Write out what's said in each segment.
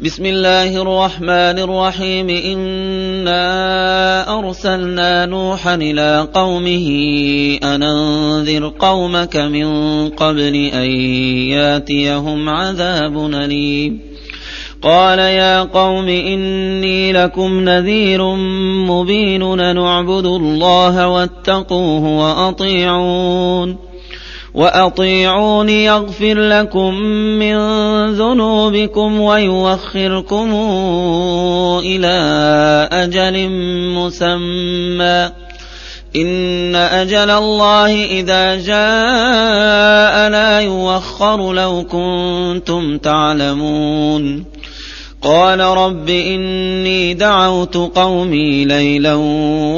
بسم الله الرحمن الرحيم. إنا أرسلنا نوحا إلى قومه أن أنذر قومك من قبل أن ياتيهم عذاب أليم. قال يا قوم إني لكم نذير مبين نعبد الله واتقوه وأطيعون. وأطيعون يغفر لكم من ذنوبكم ويوخركم إلى أجل مسمى. إن أجل الله إذا جاء لا يوخر لو كنتم تعلمون. قال رب إني دعوت قومي ليلا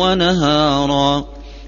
ونهارا.